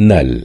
نل.